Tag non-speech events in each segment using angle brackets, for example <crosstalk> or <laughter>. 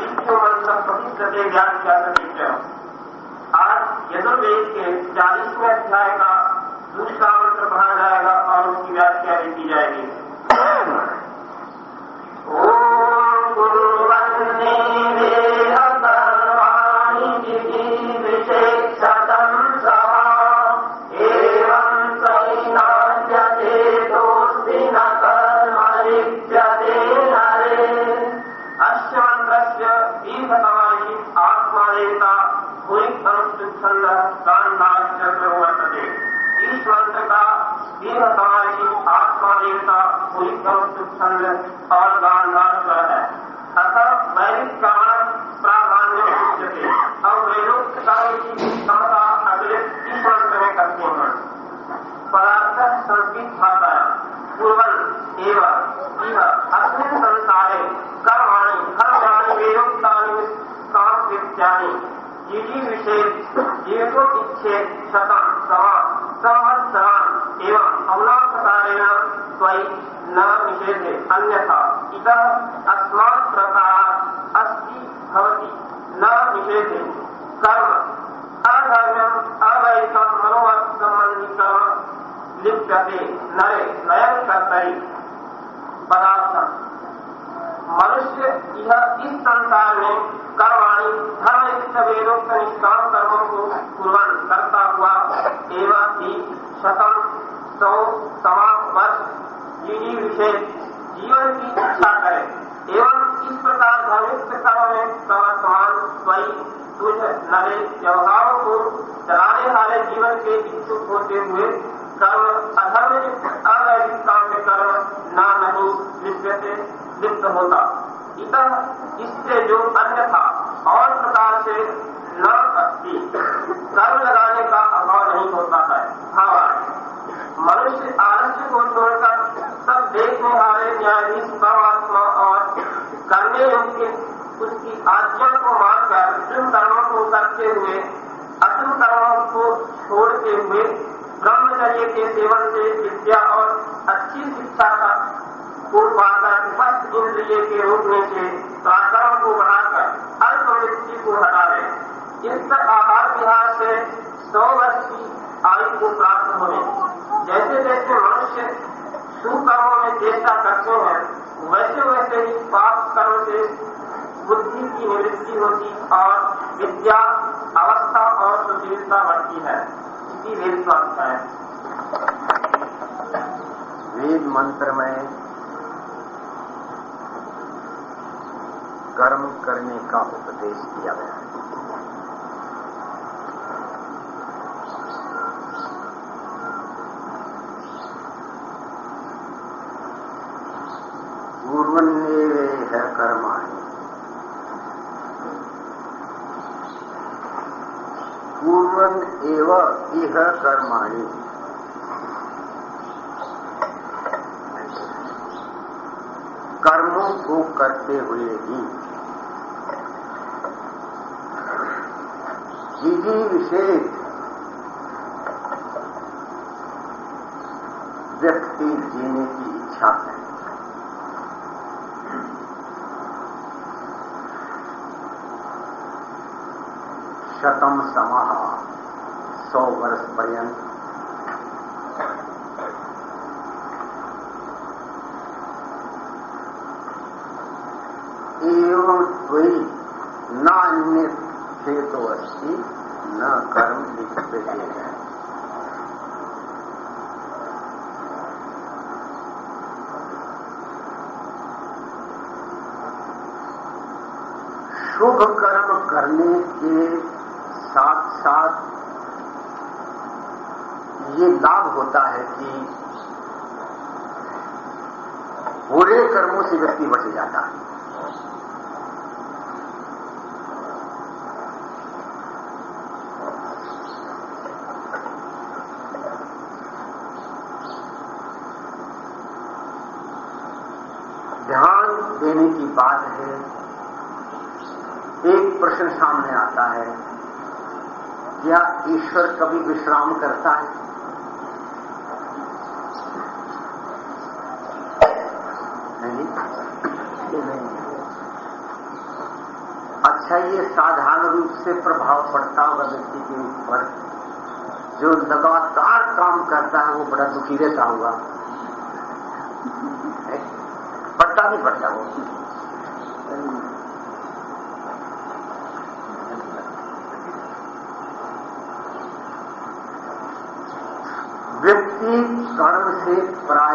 विष्णुमंत्र प्रतिशते व्याख्या आज यजुर्वेद के चालीसवें अध्याय का दूसरा मंत्र पढ़ा जाएगा और उसकी व्याख्या भी की जाएगी। <coughs> ओम भूरि अनुष्ठिच्छन्दः काण्डाश्च प्रवर्तते इस मंत्र का दीर्घतमायि आत्मदेवता भूरि और गांधार पर है अतः वैदिक काल प्राधान्य उच्यते और वेदोक्त कार्य की क्षमता अगले इस मंत्र में करते हैं पदार्थ संस्कृत भाषा पूर्वल एवं इह अस्मिन् संसारे कर्माणि धर्माणि वेदोक्तानि सांस्कृत्यानि जीवी विशेष जीवको इच्छे शतम समा संवत्सरान् एवं अवलापकारेण त्वयि न निषेधे। अन्यथा इतः अस्मात् प्रकारात् अस्ति भवति। न निषेधे। कर्म। अधर्म्यम् अवैधम् मनोवत् सम्बन्धी कर्म लिप्यते। नरे नयन कर्तरि। पदार्थम। मनुष्य यह इस संसार में कर्माणी धर्म वेदोक्त निष्काम कर्मों को पूर्वन करता हुआ एवं ही शतम सौ सवा वर्ष जीवी विशेष जीवन की इच्छा करे। एवं इस प्रकार धर्मिष्ठ कर्म में समान स्वयं तुझ नरे व्यवहारों को चलाने वाले जीवन के इच्छुक होते हुए कर्म अधर्म अवैधिक काम में कर्म न नहीं लिप्य से लिप्त होता इतः इससे जो अन्य था और प्रकार से न सकती कर्म लगाने का अभाव नहीं होता है। भावार्थ मनुष्य आलस्य को छोड़कर सब देखने वाले न्यायाधीश, परमात्मा और करने योग्य उसकी आज्ञा को मानकर शुभ कर्मों को करते हुए अशुभ कर्मों को छोड़ते हुए ब्रह्मचर्य के सेवन से विद्या और अच्छी शिक्षा का को इंद्रिय के में से प्राकर्म को बढ़ाकर अल्प मृत्यु को हटा दे इस आहार विहार से सौ वर्ष की आयु को प्राप्त होने जैसे जैसे मनुष्य सुकर्मों में चेष्टा करते हैं वैसे वैसे ही पाप कर्म से बुद्धि की निवृत्ति होती और विद्या अवस्था और सुशीलता बढ़ती है इसी वेद स्वास्थ्य है वेद मंत्र में कर्म करने का उपदेश किया गया है। पूर्वन एव इह कर्माणि। कर्मों को करते हुए ही विधि विशेष व्यक्ति जीने की इच्छा है। शतम समाह सौ वर्ष पर्यंत। एवं कोई नान्य चेतो अस्ति न कर्म लिखते हैं शुभ कर्म करने के साथ साथ ये लाभ होता है कि बुरे कर्मों से व्यक्ति बच जाता है। ध्यान देने की बात है प्रश्न सामने आता है। क्या ईश्वर कभी विश्राम करता है? अच्छा ये साधारण रूप से प्रभाव पड़ता होगा व्यक्ति के ऊपर। जो लगातार काम करता है, वो बड़ा दुखी रहता होगा। पड़ता नहीं पड़ता वो।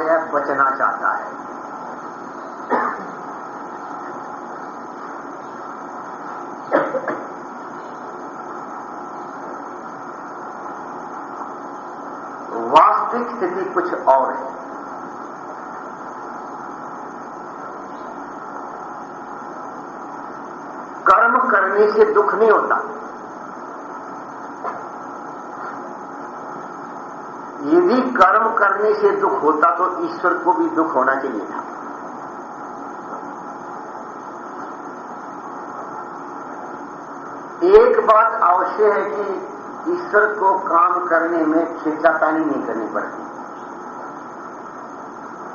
प्राय बचना चाहता है। वास्तविक स्थिति कुछ और है। कर्म करने से दुख नहीं होता। यदि कर्म करने से दुख होता तो ईश्वर को भी दुख होना चाहिए था। एक बात अवश्य है कि ईश्वर को काम करने में खींचातानी नहीं करनी पड़ती।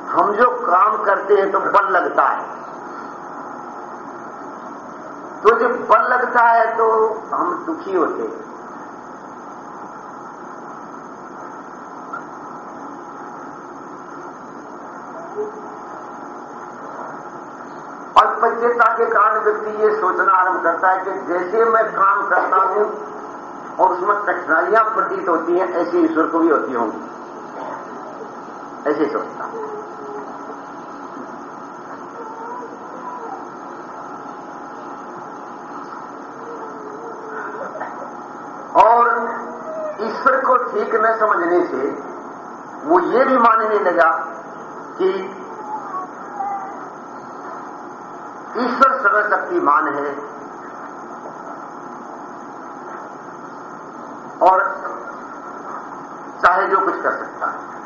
हम जो काम करते हैं तो बल लगता है। तो जब बल लगता है तो हम दुखी होते हैं। अल्पज्ञता के कारण व्यक्ति ये सोचना आरंभ करता है कि जैसे मैं काम करता हूँ और उसमें कठिनाइयाँ प्रतीत होती हैं, ऐसे ईश्वर को भी होती होंगी। ऐसे सोचता और ईश्वर को ठीक न समझने से वो ये भी मानने लगा ईश्वर सर्वशक्तिमान है। और चाहे जो कुछ कर सकता है।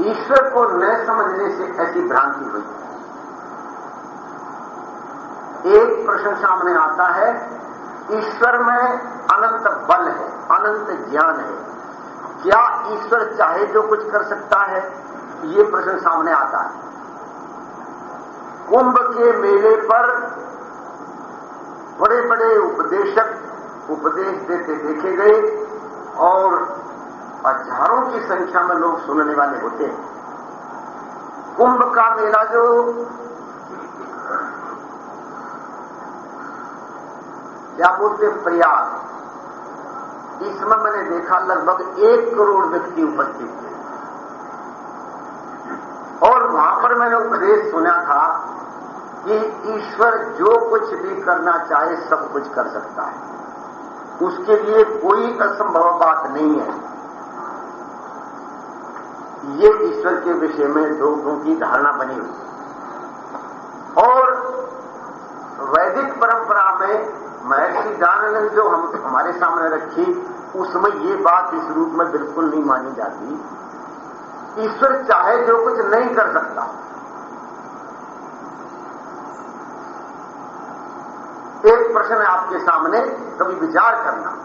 ईश्वर को न समझने से ऐसी भ्रांति हुई। एक प्रश्न सामने आता है, ईश्वर में अनंत बल है, अनंत ज्ञान है। क्या ईश्वर चाहे जो कुछ कर सकता है, ये प्रश्न सामने आता है। कुंभ के मेले पर बड़े बड़े उपदेशक उपदेश देते देखे गए और हज़ारों की संख्या में लोग सुनने वाले होते हैं। कुंभ का मेला जो क्या बोलते प्रयाग। इसमें मैंने देखा लगभग एक करोड़ व्यक्ति उपस्थित थे। और वहाँ पर मैंने उपदेश सुना था कि ईश्वर जो कुछ भी करना चाहे सब कुछ कर सकता है। उसके लिए कोई असंभव बात नहीं है। ये ईश्वर के विषय में लोगों की धारणा बनी हुई और वैदिक परंपरा में महर्षि दानंद जो हम, हमारे सामने रखी उसमें ये बात इस रूप में बिल्कुल नहीं मानी जाती। ईश्वर चाहे जो कुछ नहीं कर सकता। एक प्रश्न है आपके सामने, कभी विचार करना।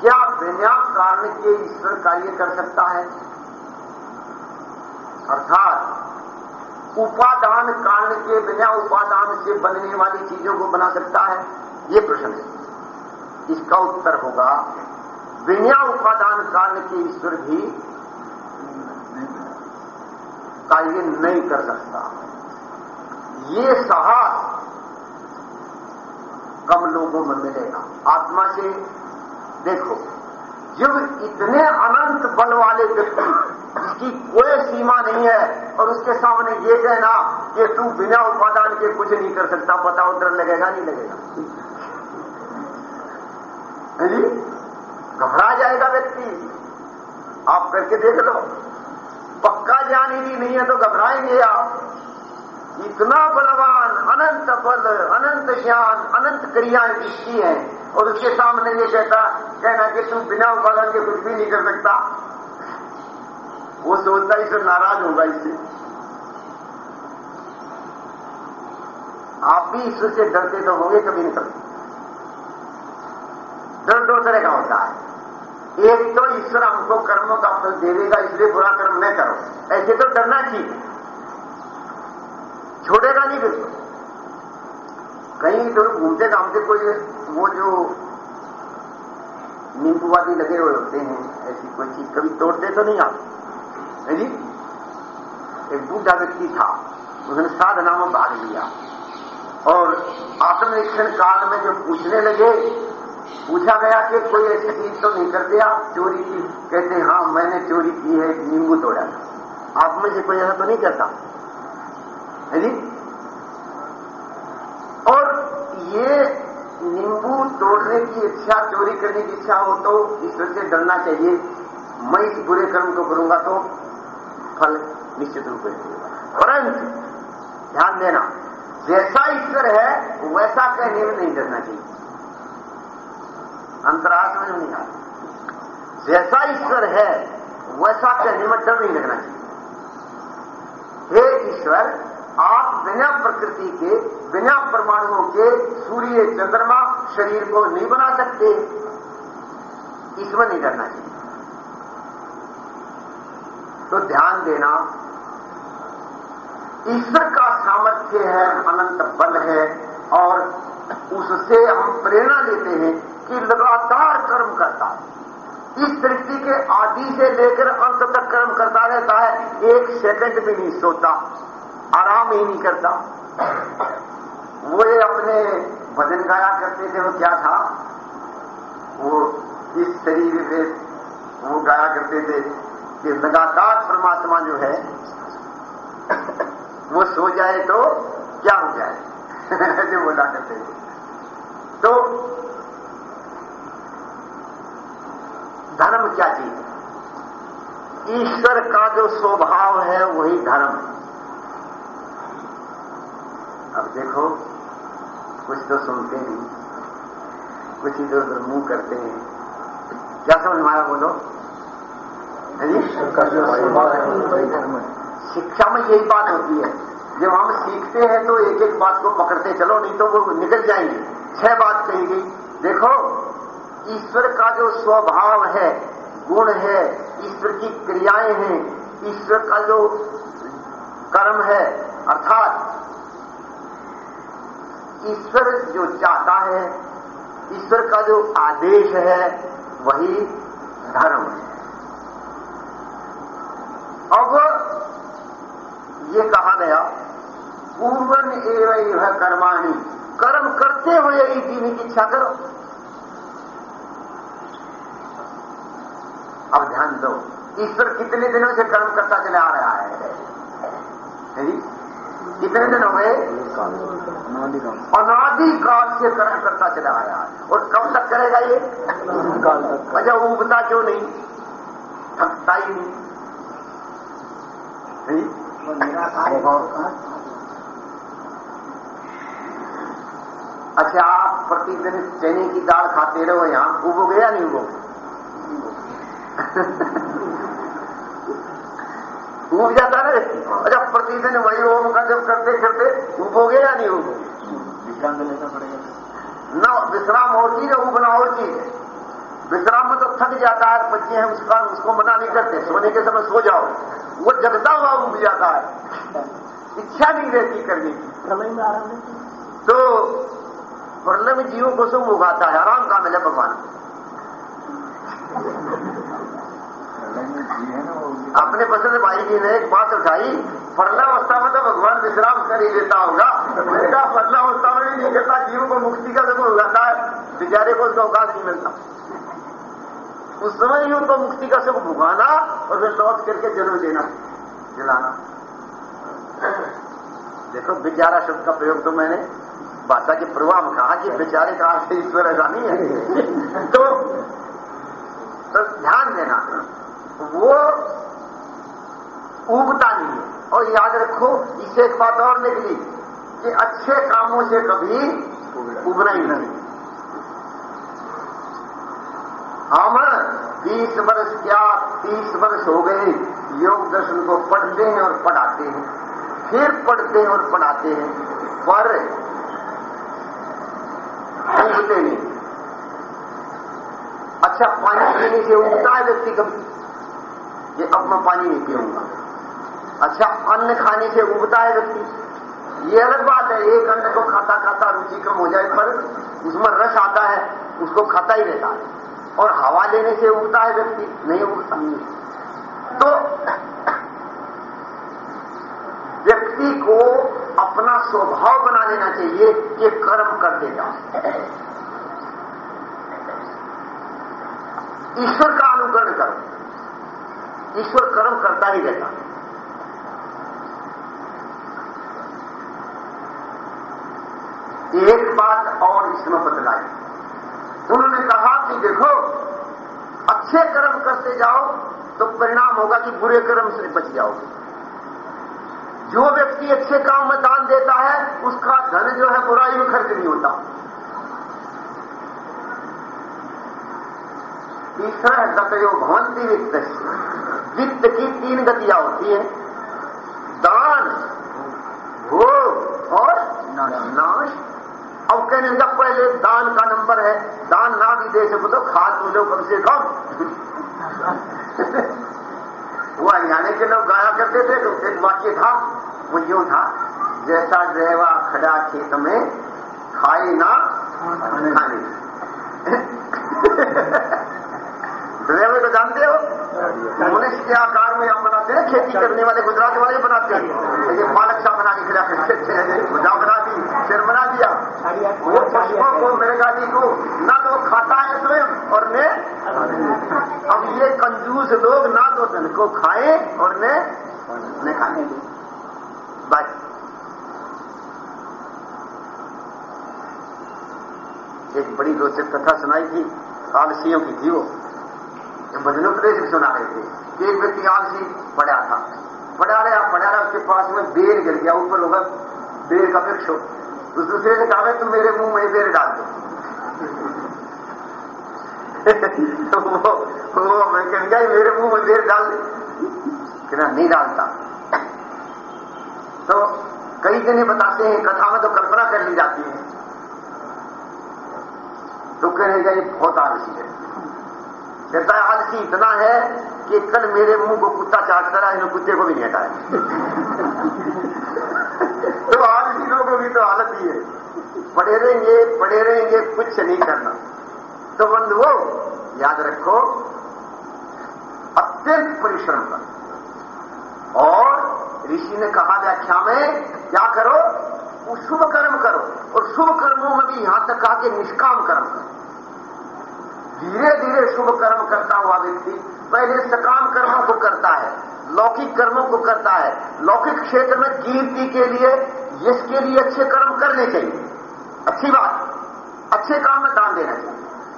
क्या बिना कारण के ईश्वर कार्य कर सकता है? अर्थात, उपादान कारण के बिना उपादान से बनने वाली चीज़ों को बना सकता है? ये प्रश्न है। इसका उत्तर होगा बिना उपादान कारण के ईश्वर भी कार्य नहीं कर सकता। ये साहस कम लोगों में मिलेगा। आत्मा से देखो, जब इतने अनंत बल वाले व्यक्ति जिसकी कोई सीमा नहीं है और उसके सामने ये कहना कि तू बिना उपादान के कुछ नहीं कर सकता बताओ डर लगेगा, नहीं लगेगा। जी घबरा जाएगा व्यक्ति। आप करके देख लो। पक्का ज्ञान ही नहीं है तो घबराएँगे आप। इतना बलवान, अनंत बल अनंत ज्ञान, अनंत क्रियाएँ जिसकी हैं। और उसके सामने ये कहता, कहना कि तू बिना उपादान के कुछ भी नहीं कर सकता। वो सोचता, इससे नाराज़ होगा इससे। आप भी ईश्वर से डरते तो होंगे कभी नहीं कभी। डर दो तरह का होता है। एक तो ईश्वर हमको कर्मों का फल देगा इसलिए बुरा कर्म न करो। ऐसे तो डरना चाहिए। छोड़ेगा नहीं बिल्कुल कहीं तो घूमते घामते कोई वो जो नींबूवादी लगे हुए होते हैं, ऐसी कोई चीज़ कभी तोड़ते तो नहीं आप जी? एक बूढ़ा व्यक्ति था, उसने साधना में भाग लिया। और आत्मरीक्षण काल में जो पूछने लगे पूछा गया कि कोई ऐसी चीज़ तो नहीं करते आप चोरी की। कहते हाँ मैंने चोरी की है, नींबू तोड़ा। आप में से कोई ऐसा तो नहीं करता? है जी? और ये नींबू तोड़ने की इच्छा, चोरी करने की इच्छा हो तो ईश्वर से डरना चाहिए। मैं इस बुरे कर्म को करूँगा तो फल निश्चित रूप से परंतु ध्यान देना, जैसा ईश्वर है, वैसा कहने में नहीं डरना चाहिए। अंतरात्मा में नहीं जैसा ईश्वर है, वैसा कहने डर नहीं लगना चाहिए। हे ईश्वर, आप बिना प्रकृति के, बिना परमाणुओं के सूर्य, चंद्रमा, शरीर को नहीं बना सकते। इसमें नहीं डरना चाहिए। तो ध्यान देना, ईश्वर का सामर्थ्य है, अनंत बल है, और उससे हम प्रेरणा लेते हैं। कि लगातार कर्म करता इस सृष्टि के आदि से लेकर अंत तक कर्म करता रहता है। एक सेकंड भी नहीं सोता। आराम ही नहीं करता। वो ये अपने भजन गाया करते थे, वो क्या था? वो इस शरीर से वो गाया करते थे कि लगातार परमात्मा जो है, वो सो जाए तो क्या हो जाए? <laughs> ऐसे बोला करते थे। तो धर्म क्या चीज़? ईश्वर का जो स्वभाव है वही धर्म। है अब देखो कुछ तो सुनते नहीं कुछ इधर उधर मुँह करते हैं। क्या समझ मारा बोलो? ईश्वर का में आया बोलो शिक्षा में यही बात होती है। जब हम सीखते हैं तो एक एक बात को पकड़ते चलो नहीं तो वो निकल जाएँगे। छह बात कही गई। देखो ईश्वर का जो स्वभाव है, गुण है, ईश्वर की क्रियाएँ हैं, ईश्वर का जो कर्म है, अर्थात ईश्वर जो चाहता है, ईश्वर का जो आदेश है, वही धर्म है। अब ये कहा गया पूर्वन एवं कर्माणी, कर्म करते हुए ही जीने की इच्छा करो। अब ध्यान दो ईश्वर कितने दिनों से कर्म करता चला आ रहा है? कितने दिन हो गए अनादि काल से कर्म करता चला आया है। और कब तक करेगा ये? अच्छा उगता क्यों नहीं? थकता ही नहीं। अच्छा आप प्रतिदिन चने की दाल खाते रहो यहाँ उगोगे या नहीं उगोगे? <laughs> उग जाता है अच्छा प्रतिदिन वही ओम का जब करते करते उगोगे या नहीं उगोगे विश्राम लेना पड़ेगा। न विश्राम और चीज़ है उगना और चीज़ है। विश्राम में तो थक जाता है बच्चे हैं उसका उसको मना नहीं करते। सोने के समय सो जाओ। वो जगता हुआ उग जाता है। इच्छा नहीं रहती करने की। प्रलय में आराम नहीं तो प्रलय में जीवों को सब उगाता है आराम का मिले भगवान। प्रलय में जी है ना वो अपने पसंद भाई जी ने एक बात उठाई अवस्था में तो भगवान विश्राम कर ही देता होगा। मैंने कहा अवस्था में भी नहीं करता जीव को मुक्ति का जब उगाता है बेचारे को उसका अवकाश नहीं मिलता। उस समय ही उनको मुक्ति का सुख भुगाना और फिर लौट करके ज़रूर देना दिलाना देखो बेचारा शब्द का प्रयोग तो मैंने भाषा के प्रवाह में कहा कि बेचारे का अर्थ ईश्वर ऐसा नहीं है। तो, तो ध्यान देना। वो उगता नहीं है। और याद रखो इससे एक बात और निकली कि अच्छे कामों से कभी उबना ही नहीं। हम बीस वर्ष क्या तीस वर्ष हो गए, योग दर्शन को पढ़ते हैं और पढ़ाते हैं। फिर पढ़ते हैं और पढ़ाते हैं, पर उगते नहीं। अच्छा पानी पीने से उगता है व्यक्ति कभी? ये अब मैं पानी नहीं पीऊँगा। अच्छा अन्न खाने से उगता है व्यक्ति। ये अलग बात है, एक अन्न को खाता खाता रुचि कम हो जाए, पर उसमें रस आता है, उसको खाता ही रहता है। और हवा लेने से उगता है व्यक्ति, नहीं उगता नहीं तो व्यक्ति को अपना स्वभाव बना लेना चाहिए कि कर्म करते जाओ ईश्वर का अनुकरण करो। ईश्वर कर्म करता ही रहता। एक बात और इसमें बदलाई उन्होंने कहा कि देखो, अच्छे कर्म करते जाओ तो परिणाम होगा कि बुरे कर्म से बच जाओगे। जो व्यक्ति अच्छे काम में दान देता है, उसका धन जो है बुराई में खर्च नहीं होता। तीसरा है गतयो भवंती वित्त वित्त की तीन गतियाँ होती है। दान, भोग और नाश। अब कहने लगा, पहले दान का नंबर है। दान ना भी दे सको तो खा तो लो कम से कम। <laughs> वो हरियाणे के लोग गाया करते थे तो एक वाक्य था, वो यूँ था, जैसा रेवा खड़ा खेत में, खाए ना, खाने ड्राइवर को जानते हो मनुष्य के आकार में हम बनाते हैं, खेती करने वाले, गुजरात वाले बनाते हैं। ये पालक सा बना के खिला करते हैं। भुजा बना दी, सिर बना दिया। वो पशुओं को मेरेगाली को ना तो खाता है स्वयं और ने अब ये कंजूस लोग ना तो धन को खाए और ने ने खाने बस एक बड़ी रोचक कथा सुनाई थी, आलसियों की थी वो भजनोपदेश भी सुना रहे थे कि एक व्यक्ति आलसी पड़ा था। पड़ा रहा पड़ा रहा उसके पास में बेर गिर गया ऊपर होगा बेर का वृक्ष हो। उस दूसरे ने कहा तुम मेरे मुँह में बेर डाल दो। <laughs> तो वो, वो मैं कह मेरे मुँह में बेर डाल दे। नहीं डालता। तो कई जने बताते हैं कथा में तो कल्पना कर ली जाती है। तो कहने का ये बहुत आलसी है। कहता है आलसी इतना है कि कल मेरे मुँह को कुत्ता चाट करा इन कुत्ते को भी नहीं हटाया। <laughs> तो आलसी लोगों की तो हालत ही है। पढ़े रहेंगे पढ़े रहेंगे, कुछ नहीं करना। तो बंधुओं याद रखो, अत्यंत परिश्रम करो और ऋषि ने कहा व्याख्या में, क्या करो? शुभ कर्म करो। और शुभ कर्मों में भी यहाँ तक कहा कि निष्काम कर्म करो। धीरे धीरे शुभ कर्म करता हुआ व्यक्ति पहले सकाम कर्मों को करता है, लौकिक कर्मों को करता है। लौकिक क्षेत्र में कीर्ति के लिए यश के लिए अच्छे कर्म करने चाहिए अच्छी बात, अच्छे काम में दान देना चाहिए।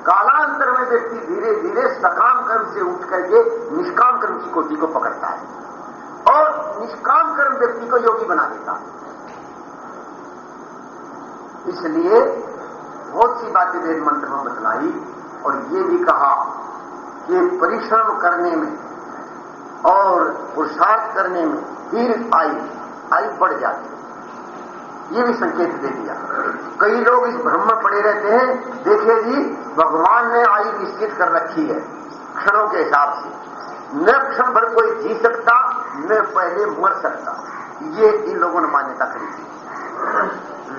कालांतर में व्यक्ति धीरे धीरे सकाम कर्म से उठ करके निष्काम कर्म की कोटि को पकड़ता है। और निष्काम कर्म व्यक्ति को योगी बना देता है। इसलिए बहुत सी बातें वेद मंत्र में बतलाई। और ये भी कहा कि परिश्रम करने में और पुरुषार्थ करने में दीर्घ आयु आयु बढ़ जाती ये भी संकेत दे दिया। कई लोग इस भ्रम में पड़े रहते हैं, देखिए जी, भगवान ने आयु निश्चित कर रखी है, क्षणों के हिसाब से। न क्षण भर कोई जी सकता, न पहले मर सकता। ये इन लोगों ने मान्यता करी थी।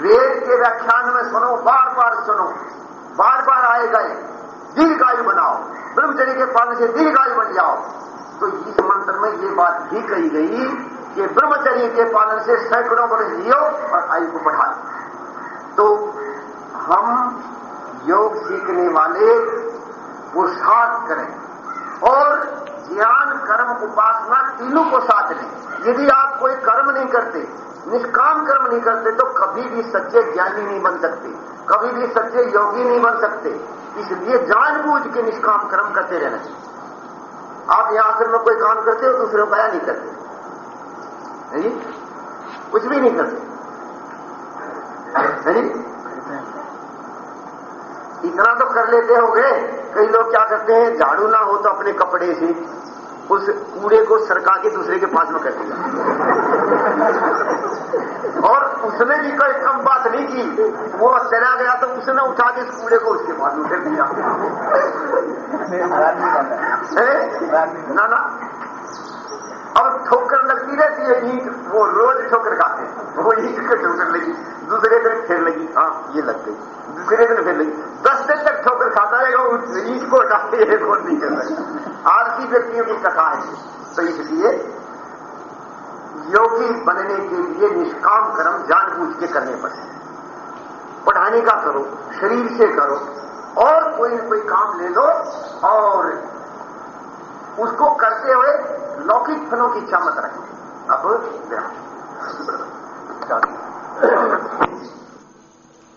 वेद के व्याख्यान में सुनो बार बार सुनो बार बार आएगा दीर्घायु बनाओ। ब्रह्मचर्य के पालन से दीर्घायु बन जाओ। तो इस मंत्र में ये बात भी कही गई कि ब्रह्मचर्य के पालन से सैकड़ों वर्ष जियो और आयु को बढ़ा तो हम योग सीखने वाले पुरुषार्थ करें और ज्ञान, कर्म, उपासना तीनों को साथ लें। यदि आप कोई कर्म नहीं करते निष्काम कर्म नहीं करते तो कभी भी सच्चे ज्ञानी नहीं बन सकते, कभी भी सच्चे योगी नहीं बन सकते। इसलिए जानबूझ के निष्काम कर्म करते रहना चाहिए। आप यहाँ आखिर में कोई काम करते हो, दूसरे को नहीं करते। नहीं कुछ भी नहीं करते। नहीं इतना तो कर लेते होंगे। कई लोग क्या करते हैं, झाड़ू ना हो तो अपने कपड़े से उस कूड़े को सरका के दूसरे के पास में कर दिया और उसने भी कोई कम बात नहीं की। वो चला गया तो उसने उठा के कूड़े को उसके पास में फेंक दिया। ना ना। अब ठोकर लगती रहती है, ईट। वो रोज ठोकर खाते वो ईट के ठोकर लगी, दूसरे दिन फिर लगी। हाँ ये लग गई। दूसरे दिन फिर लगी। दस दिन तक ठोकर खाता रहेगा ईट को हटाते एक और नहीं कर सकता? आलसी व्यक्तियों की कथा है। तो इसलिए योगी बनने के लिए निष्काम कर्म जानबूझ के करने पड़े पढ़ाने का करो, शरीर से करो, और कोई न कोई काम ले लो और उसको करते हुए लौकिक फलों की इच्छा मत रखें। अब